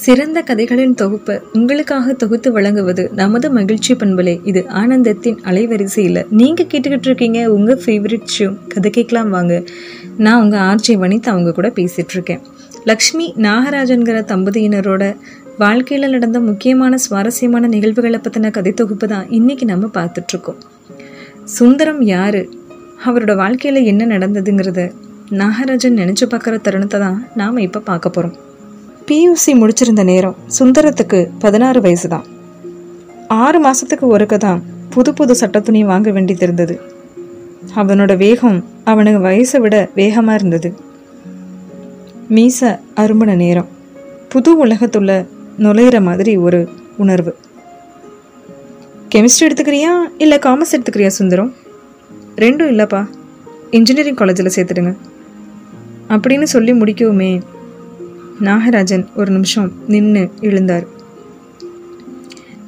சிறந்த கதைகளின் தொகுப்பு உங்களுக்காக தொகுத்து வழங்குவது நமது மகிழ்ச்சி பண்பலே. இது ஆனந்தத்தின் அலைவரிசையில். நீங்கள் கேட்டுக்கிட்டு இருக்கீங்க உங்கள் ஃபேவரட் ஷோ கதை கேட்கலாம் வாங்க. நான் உங்கள் ஆர்ஜே வனிதா அவங்க கூட பேசிகிட்டு இருக்கேன். லக்ஷ்மி நாகராஜன்கிற தம்பதியினரோட வாழ்க்கையில் நடந்த முக்கியமான சுவாரஸ்யமான நிகழ்வுகளை பற்றின கதை தொகுப்பு தான் இன்றைக்கி நம்ம பார்த்துட்ருக்கோம் சுந்தரம் யாரு? அவரோட வாழ்க்கையில் என்ன நடந்ததுங்கிறத நாகராஜன் நினச்சி பார்க்குற தருணத்தை தான் நாம் இப்போ பார்க்க போகிறோம் பியூசி முடிச்சிருந்த நேரம் சுந்தரத்துக்கு பதினாறு வயசு தான் ஆறு மாதத்துக்கு ஒருக்க தான் புது புது சட்டத்துணி வாங்க வேண்டியது இருந்தது அவனோட வேகம் அவனுக்கு வயசை விட வேகமாக இருந்தது. மீச அரும்பின நேரம் புது உலகத்துள்ள நுழையிற மாதிரி ஒரு உணர்வு. கெமிஸ்ட்ரி எடுத்துக்கிறியா இல்லை காமர்ஸ் எடுத்துக்கிறியா சுந்தரம்? ரெண்டும் இல்லைப்பா. இன்ஜினியரிங் காலேஜில் சேர்த்துடுங்க. அப்படின்னு சொல்லி முடிக்கவுமே நாகராஜன் ஒரு நிமிஷம் நின்று எழுந்தார்.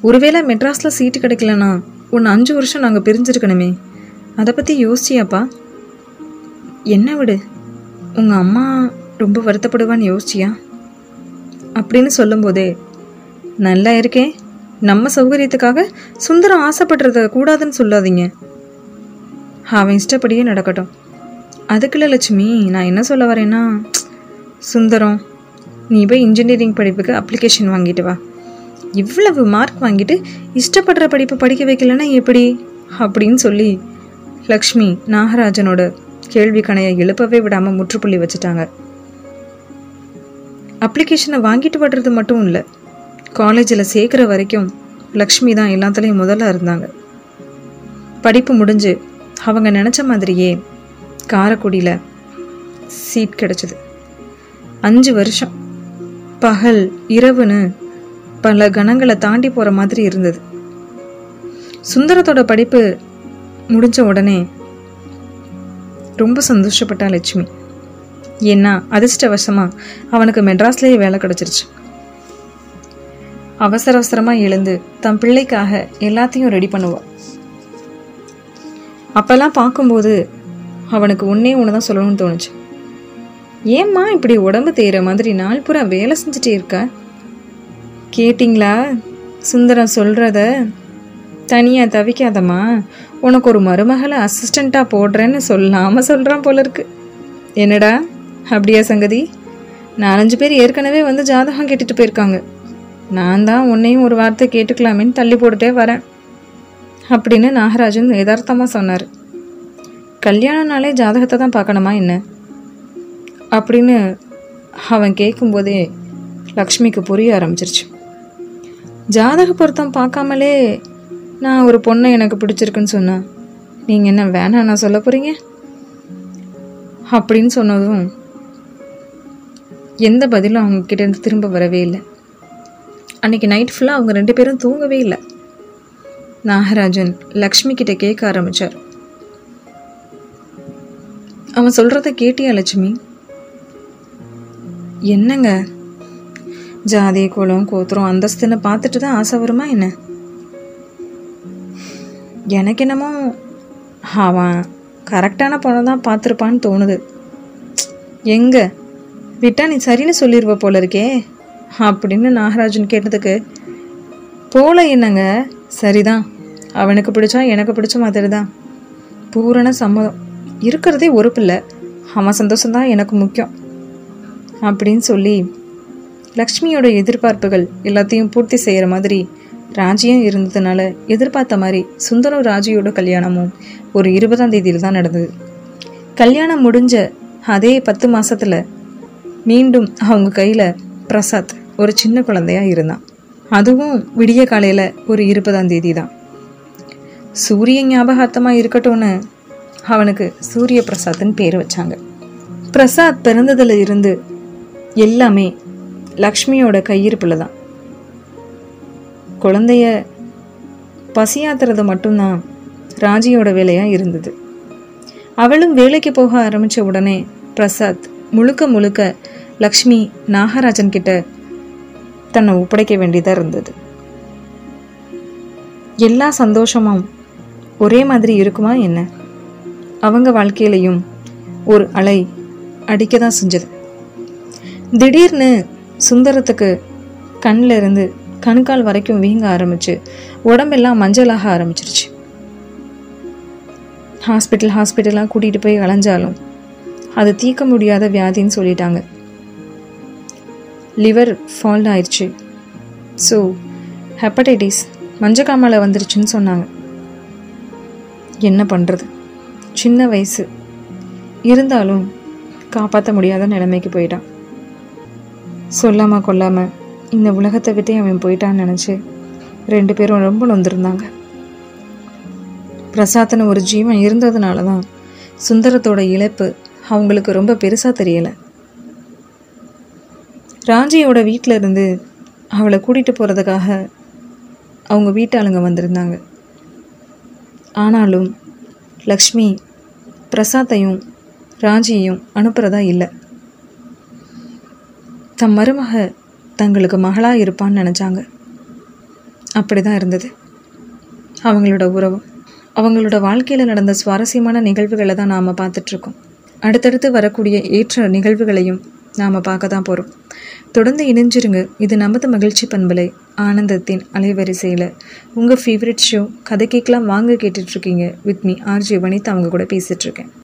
ஒருவேளை மெட்ராஸில் சீட்டு கிடைக்கலனா? ஒன்று அஞ்சு வருஷம் நாங்கள் பிரிஞ்சிருக்கணுமே. அதை பற்றி யோசிச்சியாப்பா? என்ன விடு. உங்கள் அம்மா ரொம்ப வருத்தப்படுவான்னு யோசிச்சியா? அப்படின்னு சொல்லும்போதே நல்லா இருக்கே. நம்ம சௌகரியத்துக்காக சுந்தரம் ஆசைப்படுறத கூடாதுன்னு சொல்லாதீங்க. அவன் இஷ்டப்படியே நடக்கட்டும். அதுக்குள்ள லட்சுமி நான் என்ன சொல்ல வரேன்னா சுந்தரம் நீ போய் இன்ஜினியரிங் படிப்புக்கு அப்ளிகேஷன் வாங்கிட்டு வா. இவ்வளவு மார்க் வாங்கிட்டு இஷ்டப்படுற படிப்பு படிக்க வைக்கலன்னா எப்படி? அப்படின்னு சொல்லி லக்ஷ்மி நாகராஜனோட கேள்வி கணையை எழுப்பவே விடாமல் முற்றுப்புள்ளி வச்சுட்டாங்க. அப்ளிகேஷனை வாங்கிட்டு வர்றது மட்டும் இல்லை காலேஜில் சேர்க்குற வரைக்கும் லக்ஷ்மி தான் எல்லாத்துலேயும் முதல்ல இருந்தாங்க. படிப்பு முடிஞ்சு அவங்க நினச்ச மாதிரியே காரைக்குடியில் சீட் கிடச்சிது. அஞ்சு வருஷம் பகல் இரவுன்னு பல கணங்களை தாண்டி போகிற மாதிரி இருந்தது. சுந்தரத்தோட படிப்பு முடிஞ்ச உடனே ரொம்ப சந்தோஷப்பட்டா லட்சுமி. ஏன்னா அதிர்ஷ்டவசமாக அவனுக்கு மெட்ராஸ்லேயே வேலை கிடச்சிருச்சு. அவசர அவசரமாக எழுந்து தன் பிள்ளைக்காக எல்லாத்தையும் ரெடி பண்ணுவாள் அப்போல்லாம் பார்க்கும்போது அவனுக்கு ஒன்றே ஒன்று தான் சொல்லணும்னு தோணுச்சு. ஏம்மா இப்படி உடம்பு தேயிற மாதிரி நாள் பூரா வேலை செஞ்சுட்டே இருக்க? கேட்டிங்களா? சுந்தரம் சொல்கிறத தனியாக தவிக்காதம்மா. உனக்கு ஒரு மருமகளை அசிஸ்டண்ட்டாக போடுறேன்னு சொல்லாமல் சொல்கிறான் போல இருக்கு. என்னடா? அப்படியா சங்கதி? நாலஞ்சு பேர் ஏற்கனவே வந்து ஜாதகம் கேட்டுட்டு போயிருக்காங்க. நான் தான் உன்னையும் ஒரு வார்த்தை கேட்டுக்கலாமேன்னு தள்ளி போட்டுட்டே வரேன். அப்படின்னு நாகராஜன் யதார்த்தமாக சொன்னார். கல்யாணம்னாலே ஜாதகத்தை தான் பார்க்கணுமா என்ன? அப்படின்னு அவன் கேட்கும்போதே லக்ஷ்மிக்கு புரிய ஆரம்பிச்சிருச்சு. ஜாதக பொருத்தம் பார்க்காமலே நான் ஒரு பொண்ணை எனக்கு பிடிச்சிருக்குன்னு சொன்னேன் நீங்கள் என்ன வேணாம் நான் சொல்ல போகிறீங்க அப்படின்னு சொன்னதும் எந்த பதிலும் அவங்க கிட்டேருந்து திரும்ப வரவே இல்லை. அன்னைக்கு நைட் ஃபுல்லாக அவங்க ரெண்டு பேரும் தூங்கவே இல்லை. நாகராஜன் லக்ஷ்மி கிட்ட கேட்க ஆரம்பிச்சார். அவன் சொல்கிறத கேட்டியா லட்சுமி? என்னங்க? ஜாதி குலம் கோத்திரம் அந்தஸ்துன்னு பார்த்துட்டு தான் ஆசை வருமா என்ன? எனக்கு என்னமோ அவன் கரெக்டான பொண்ணை தான் பார்த்துருப்பான்னு தோணுது. எங்க? விட்டா நீ சரின்னு சொல்லிடுவ போல இருக்கே. அப்படின்னு நாகராஜன் கேட்டதுக்கு போல என்னங்க? சரிதான். அவனுக்கு பிடிச்சா எனக்கு பிடிச்ச மாதிரி தான் பூரண சம்மதம். இருக்கிறதே ஒரு பிள்ளை. அவன் சந்தோஷம்தான் எனக்கு முக்கியம். அப்படின்னு சொல்லி லக்ஷ்மியோட எதிர்பார்ப்புகள் எல்லாத்தையும் பூர்த்தி செய்கிற மாதிரி ராஜியும் இருந்ததுனால எதிர்பார்த்த மாதிரி சுந்தரம் ராஜியோட கல்யாணமும் ஒரு இருபதாம் தேதியில் தான் நடந்தது. கல்யாணம் முடிஞ்ச அதே பத்து மாதத்தில் மீண்டும் அவங்க கையில் பிரசாத் ஒரு சின்ன குழந்தையாக இருந்தான். அதுவும் விடிய காலையில் ஒரு இருபதாம் தேதி தான் சூரிய ஞாபகார்த்தமாக இருக்கட்டும்னு அவனுக்கு சூரிய பிரசாத்னு பேர் வச்சாங்க. பிரசாத் பிறந்ததில் இருந்து எல்லாமே லக்ஷ்மியோட கையிருப்பில் தான். குழந்தைய பசியாத்துறது மட்டும்தான் ராஜியோட வேலையாக இருந்தது. அவளும் வேலைக்கு போக ஆரம்பித்த உடனே பிரசாத் முழுக்க முழுக்க லக்ஷ்மி நாகராஜன் கிட்ட தன்னை ஒப்படைக்க வேண்டியதாக இருந்தது. எல்லா சந்தோஷமும் ஒரே மாதிரி இருக்குமா என்ன? அவங்க வாழ்க்கையிலையும் ஒரு அலை அடிக்க தான் செஞ்சது. திடீர்னு சுந்தரத்துக்கு கண்ணில் இருந்து கணுக்கால் வரைக்கும் வீங்க ஆரம்பிச்சு உடம்பெல்லாம் மஞ்சளாக ஆரம்பிச்சிருச்சு. ஹாஸ்பிட்டல் ஹாஸ்பிட்டலாக கூட்டிகிட்டு போய் அலைஞ்சாலும் அது தீர்க்க முடியாத வியாதின்னு சொல்லிட்டாங்க. லிவர் ஃபால்ட் ஆயிடுச்சு ஸோ ஹெப்படைட்டிஸ் மஞ்சக்காமலை வந்துருச்சுன்னு சொன்னாங்க. என்ன பண்ணுறது சின்ன வயசு. இருந்தாலும் காப்பாற்ற முடியாத நிலைமைக்கு போயிட்டான். சொல்லாமல் கொல்லாமல் இந்த உலகத்தை விட்டே அவன் போயிட்டான்னு நினச்சி ரெண்டு பேரும் ரொம்ப நொந்திருந்தாங்க. பிரசாத்னு ஒரு ஜீவன் இருந்ததுனால தான் சுந்தரத்தோட இழப்பு அவங்களுக்கு ரொம்ப பெருசாக தெரியலை. ராஞ்சியோட வீட்டில் இருந்து அவளை கூட்டிகிட்டு போகிறதுக்காக அவங்க வீட்டாளுங்க வந்திருந்தாங்க. ஆனாலும் லக்ஷ்மி பிரசாத்தையும் ராஜியையும் அனுப்புகிறதா இல்லை. தம் மருமக தங்களுக்கு மகளாக இருப்பான்னு நினச்சாங்க. அப்படி தான் இருந்தது. அவங்களோட உறவு அவங்களோட வாழ்க்கையில் நடந்த சுவாரஸ்யமான நிகழ்வுகளை தான் நாம் பார்த்துட்ருக்கோம். அடுத்தடுத்து வரக்கூடிய ஏற்ற நிகழ்வுகளையும் நாம் பார்க்க தான் போகிறோம் தொடர்ந்து இணைஞ்சிருங்க. இது நமது மகிழ்ச்சி பண்பலை ஆனந்தத்தின் அலைவரிசையில். உங்கள் ஃபேவரட் ஷோ கதை கேட்கலாம் வாங்க கேட்டுட்ருக்கீங்க. வித் மீ ஆர்ஜி வனிதா அவங்க கூட பேசிகிட்ருக்கேன்